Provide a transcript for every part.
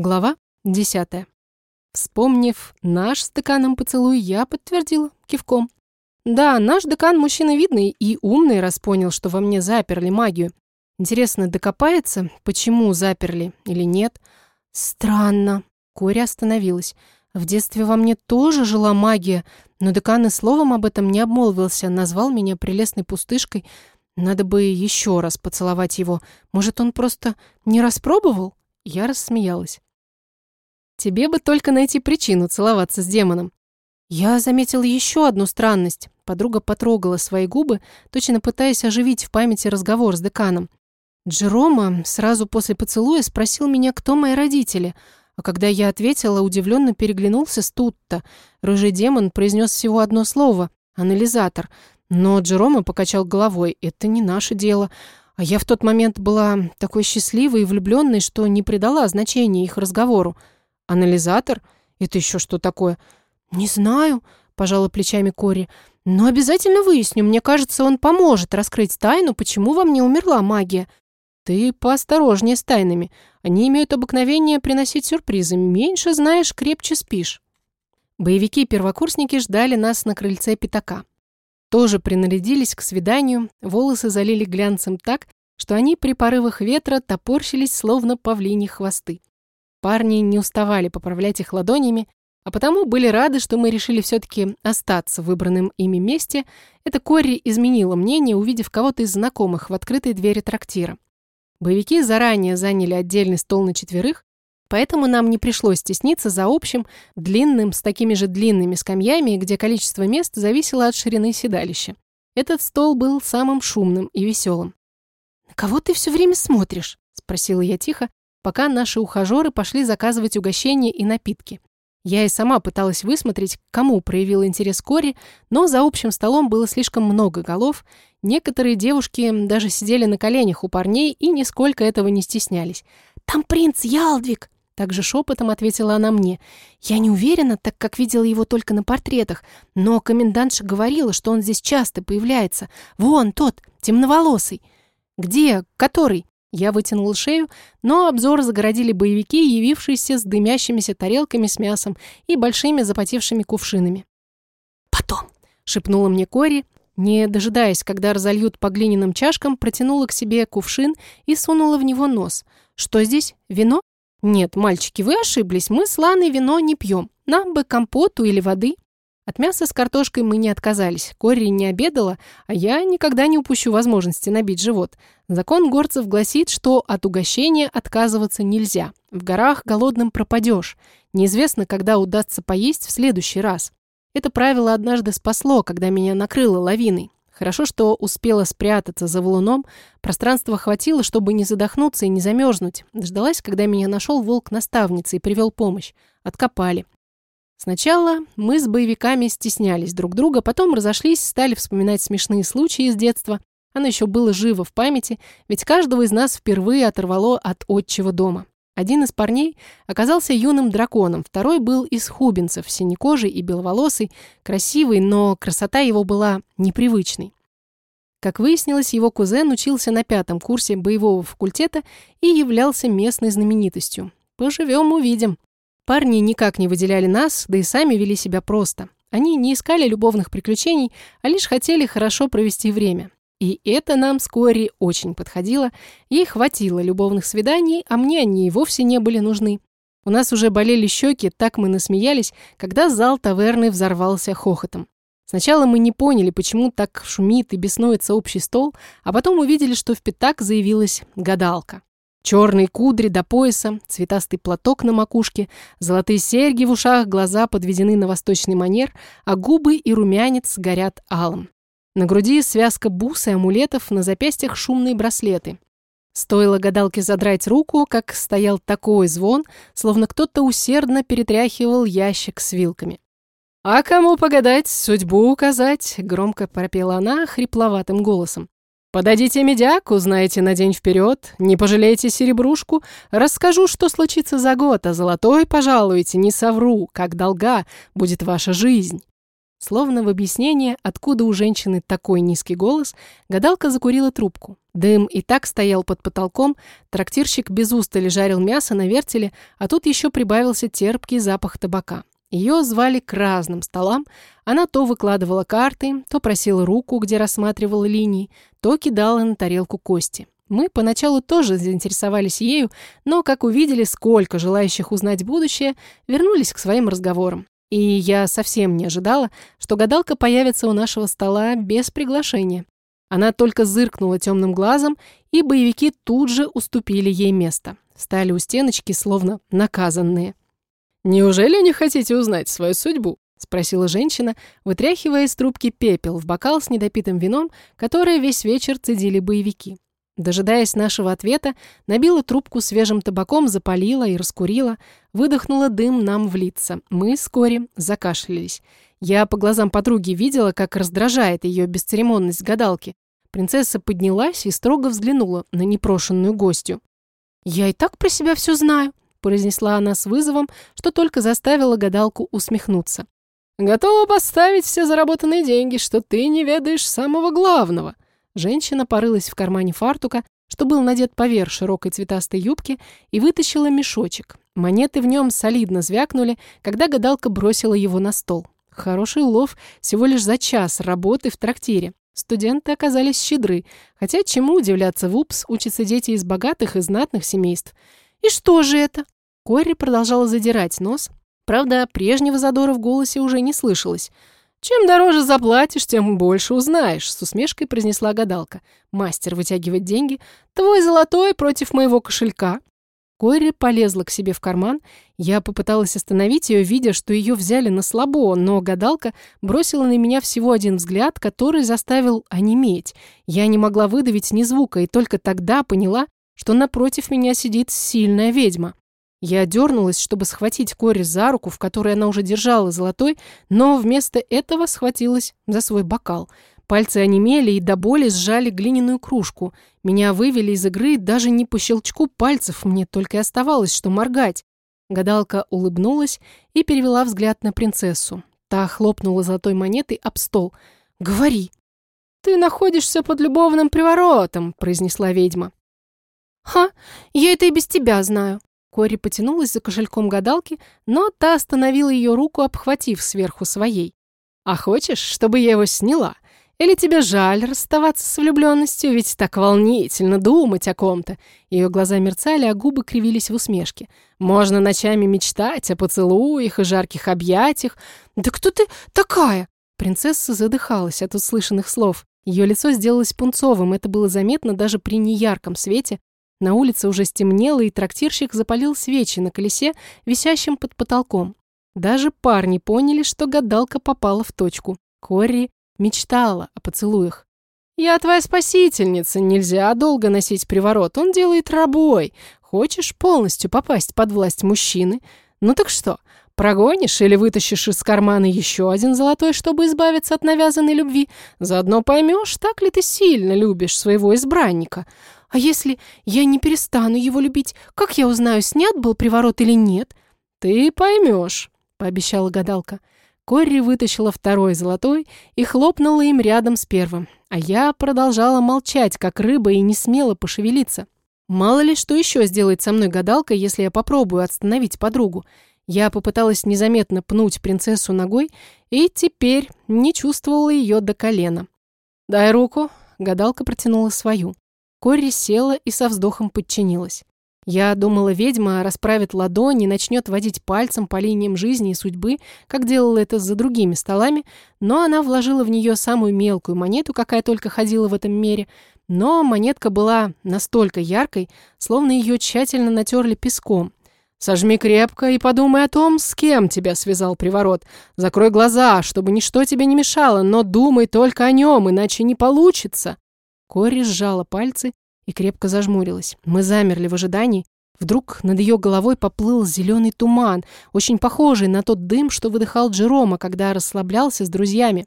Глава 10. Вспомнив наш с деканом поцелуй, я подтвердила кивком. Да, наш декан мужчина видный и умный, раз понял, что во мне заперли магию. Интересно, докопается, почему заперли или нет? Странно. Кори остановилась. В детстве во мне тоже жила магия, но декан и словом об этом не обмолвился, назвал меня прелестной пустышкой. Надо бы еще раз поцеловать его. Может, он просто не распробовал? Я рассмеялась. Тебе бы только найти причину целоваться с демоном. Я заметила еще одну странность. Подруга потрогала свои губы, точно пытаясь оживить в памяти разговор с деканом. Джерома сразу после поцелуя спросил меня, кто мои родители, а когда я ответила, удивленно переглянулся с Тутто. Рыжий демон произнес всего одно слово — анализатор. Но Джерома покачал головой. «Это не наше дело». А я в тот момент была такой счастливой и влюбленной, что не придала значения их разговору. «Анализатор? Это еще что такое?» «Не знаю», — пожала плечами Кори. «Но обязательно выясню. Мне кажется, он поможет раскрыть тайну, почему во мне умерла магия». «Ты поосторожнее с тайнами. Они имеют обыкновение приносить сюрпризы. Меньше знаешь, крепче спишь». Боевики-первокурсники ждали нас на крыльце пятака. Тоже принарядились к свиданию, волосы залили глянцем так, что они при порывах ветра топорщились, словно павлини хвосты. Парни не уставали поправлять их ладонями, а потому были рады, что мы решили все-таки остаться в выбранном ими месте. Это Кори изменила мнение, увидев кого-то из знакомых в открытой двери трактира. Боевики заранее заняли отдельный стол на четверых, поэтому нам не пришлось стесниться за общим, длинным, с такими же длинными скамьями, где количество мест зависело от ширины седалища. Этот стол был самым шумным и веселым. «На кого ты все время смотришь?» – спросила я тихо, пока наши ухажеры пошли заказывать угощения и напитки. Я и сама пыталась высмотреть, кому проявил интерес Кори, но за общим столом было слишком много голов. Некоторые девушки даже сидели на коленях у парней и нисколько этого не стеснялись. «Там принц Ялдвиг!» Также шепотом ответила она мне. «Я не уверена, так как видела его только на портретах, но комендантша говорила, что он здесь часто появляется. Вон тот, темноволосый». «Где? Который?» Я вытянул шею, но обзор загородили боевики, явившиеся с дымящимися тарелками с мясом и большими запотевшими кувшинами. «Потом!» — шепнула мне Кори, не дожидаясь, когда разольют по глиняным чашкам, протянула к себе кувшин и сунула в него нос. «Что здесь? Вино?» «Нет, мальчики, вы ошиблись, мы с Ланой вино не пьем. Нам бы компоту или воды». От мяса с картошкой мы не отказались. Кори не обедала, а я никогда не упущу возможности набить живот. Закон горцев гласит, что от угощения отказываться нельзя. В горах голодным пропадешь. Неизвестно, когда удастся поесть в следующий раз. Это правило однажды спасло, когда меня накрыло лавиной. Хорошо, что успела спрятаться за валуном. Пространства хватило, чтобы не задохнуться и не замерзнуть. Дождалась, когда меня нашел волк наставницы и привел помощь. Откопали. Сначала мы с боевиками стеснялись друг друга, потом разошлись, стали вспоминать смешные случаи из детства. Оно еще было живо в памяти, ведь каждого из нас впервые оторвало от отчего дома. Один из парней оказался юным драконом, второй был из хубинцев, синекожий и беловолосый, красивый, но красота его была непривычной. Как выяснилось, его кузен учился на пятом курсе боевого факультета и являлся местной знаменитостью. Поживем, увидим. Парни никак не выделяли нас, да и сами вели себя просто. Они не искали любовных приключений, а лишь хотели хорошо провести время. И это нам вскоре очень подходило. Ей хватило любовных свиданий, а мне они и вовсе не были нужны. У нас уже болели щеки, так мы насмеялись, когда зал таверны взорвался хохотом. Сначала мы не поняли, почему так шумит и беснуется общий стол, а потом увидели, что в пятак заявилась гадалка. Черные кудри до пояса, цветастый платок на макушке, золотые серьги в ушах, глаза подведены на восточный манер, а губы и румянец горят алым. На груди связка бус и амулетов, на запястьях шумные браслеты. Стоило гадалке задрать руку, как стоял такой звон, словно кто-то усердно перетряхивал ящик с вилками. «А кому погадать, судьбу указать?» — громко пропела она хрипловатым голосом. Подадите медяк, узнаете на день вперед, не пожалейте серебрушку, расскажу, что случится за год, а золотой пожалуйте, не совру, как долга будет ваша жизнь». Словно в объяснение, откуда у женщины такой низкий голос, гадалка закурила трубку. Дым и так стоял под потолком, трактирщик без устали жарил мясо на вертеле, а тут еще прибавился терпкий запах табака. Ее звали к разным столам, она то выкладывала карты, то просила руку, где рассматривала линии, то кидала на тарелку кости. Мы поначалу тоже заинтересовались ею, но, как увидели, сколько желающих узнать будущее, вернулись к своим разговорам. И я совсем не ожидала, что гадалка появится у нашего стола без приглашения. Она только зыркнула темным глазом, и боевики тут же уступили ей место. Стали у стеночки, словно наказанные. «Неужели не хотите узнать свою судьбу?» — спросила женщина, вытряхивая из трубки пепел в бокал с недопитым вином, которое весь вечер цедили боевики. Дожидаясь нашего ответа, набила трубку свежим табаком, запалила и раскурила, выдохнула дым нам в лица. Мы вскоре закашлялись. Я по глазам подруги видела, как раздражает ее бесцеремонность гадалки. Принцесса поднялась и строго взглянула на непрошенную гостью. «Я и так про себя все знаю», — произнесла она с вызовом, что только заставила гадалку усмехнуться. «Готова поставить все заработанные деньги, что ты не ведаешь самого главного», Женщина порылась в кармане фартука, что был надет поверх широкой цветастой юбки, и вытащила мешочек. Монеты в нем солидно звякнули, когда гадалка бросила его на стол. Хороший улов всего лишь за час работы в трактире. Студенты оказались щедры, хотя чему удивляться в УПС учатся дети из богатых и знатных семейств. «И что же это?» Корри продолжала задирать нос. Правда, прежнего задора в голосе уже не слышалось. «Чем дороже заплатишь, тем больше узнаешь», — с усмешкой произнесла гадалка. Мастер вытягивает деньги. «Твой золотой против моего кошелька». Койри полезла к себе в карман. Я попыталась остановить ее, видя, что ее взяли на слабо, но гадалка бросила на меня всего один взгляд, который заставил онеметь. Я не могла выдавить ни звука, и только тогда поняла, что напротив меня сидит сильная ведьма. Я дернулась, чтобы схватить Кори за руку, в которой она уже держала золотой, но вместо этого схватилась за свой бокал. Пальцы онемели и до боли сжали глиняную кружку. Меня вывели из игры даже не по щелчку пальцев, мне только и оставалось, что моргать. Гадалка улыбнулась и перевела взгляд на принцессу. Та хлопнула золотой монетой об стол. «Говори!» «Ты находишься под любовным приворотом», — произнесла ведьма. «Ха, я это и без тебя знаю», Кори потянулась за кошельком гадалки, но та остановила ее руку, обхватив сверху своей. «А хочешь, чтобы я его сняла? Или тебе жаль расставаться с влюбленностью, ведь так волнительно думать о ком-то?» Ее глаза мерцали, а губы кривились в усмешке. «Можно ночами мечтать о поцелуях и жарких объятиях. Да кто ты такая?» Принцесса задыхалась от услышанных слов. Ее лицо сделалось пунцовым, это было заметно даже при неярком свете, на улице уже стемнело, и трактирщик запалил свечи на колесе, висящем под потолком. Даже парни поняли, что гадалка попала в точку. Корри мечтала о поцелуях. «Я твоя спасительница, нельзя долго носить приворот, он делает рабой. Хочешь полностью попасть под власть мужчины? Ну так что, прогонишь или вытащишь из кармана еще один золотой, чтобы избавиться от навязанной любви? Заодно поймешь, так ли ты сильно любишь своего избранника. А если я не перестану его любить, как я узнаю, снят был приворот или нет? Ты поймешь, пообещала гадалка. Корри вытащила второй золотой и хлопнула им рядом с первым. А я продолжала молчать, как рыба, и не смела пошевелиться. Мало ли, что еще сделает со мной гадалка, если я попробую остановить подругу. Я попыталась незаметно пнуть принцессу ногой и теперь не чувствовала ее до колена. «Дай руку», — гадалка протянула свою. Корри села и со вздохом подчинилась. Я думала, ведьма расправит ладони и начнет водить пальцем по линиям жизни и судьбы, как делала это за другими столами, но она вложила в нее самую мелкую монету, какая только ходила в этом мире, но монетка была настолько яркой, словно ее тщательно натерли песком. «Сожми крепко и подумай о том, с кем тебя связал приворот. Закрой глаза, чтобы ничто тебе не мешало, но думай только о нем, иначе не получится». Кори сжала пальцы и крепко зажмурилась. Мы замерли в ожидании. Вдруг над ее головой поплыл зеленый туман, очень похожий на тот дым, что выдыхал Джерома, когда расслаблялся с друзьями.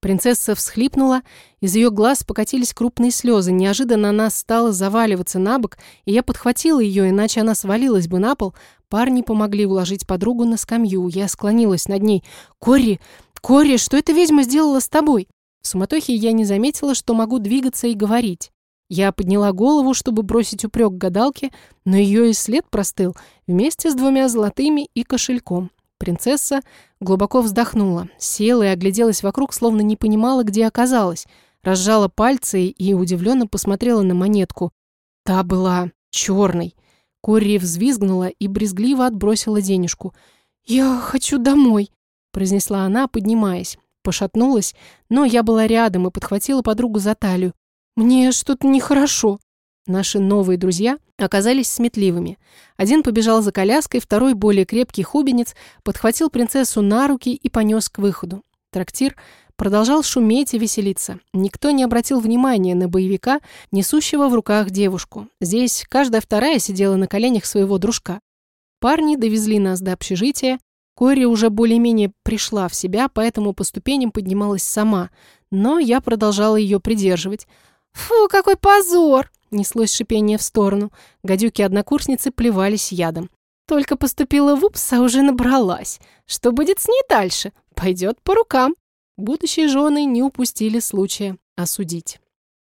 Принцесса всхлипнула, из ее глаз покатились крупные слезы. Неожиданно она стала заваливаться на бок, и я подхватила ее, иначе она свалилась бы на пол. Парни помогли уложить подругу на скамью. Я склонилась над ней. «Кори! Кори, что эта ведьма сделала с тобой?» В суматохе я не заметила, что могу двигаться и говорить. Я подняла голову, чтобы бросить упрек гадалке, но ее и след простыл вместе с двумя золотыми и кошельком. Принцесса глубоко вздохнула, села и огляделась вокруг, словно не понимала, где оказалась. Разжала пальцы и удивленно посмотрела на монетку. Та была черной. Корри взвизгнула и брезгливо отбросила денежку. «Я хочу домой», — произнесла она, поднимаясь. Пошатнулась, но я была рядом и подхватила подругу за талию. «Мне что-то нехорошо». Наши новые друзья оказались сметливыми. Один побежал за коляской, второй, более крепкий хубенец, подхватил принцессу на руки и понес к выходу. Трактир продолжал шуметь и веселиться. Никто не обратил внимания на боевика, несущего в руках девушку. Здесь каждая вторая сидела на коленях своего дружка. Парни довезли нас до общежития. Кори уже более-менее пришла в себя, поэтому по ступеням поднималась сама, но я продолжала ее придерживать. «Фу, какой позор!» — неслось шипение в сторону. Гадюки-однокурсницы плевались ядом. «Только поступила в УПС, а уже набралась. Что будет с ней дальше? Пойдет по рукам». Будущие жены не упустили случая осудить.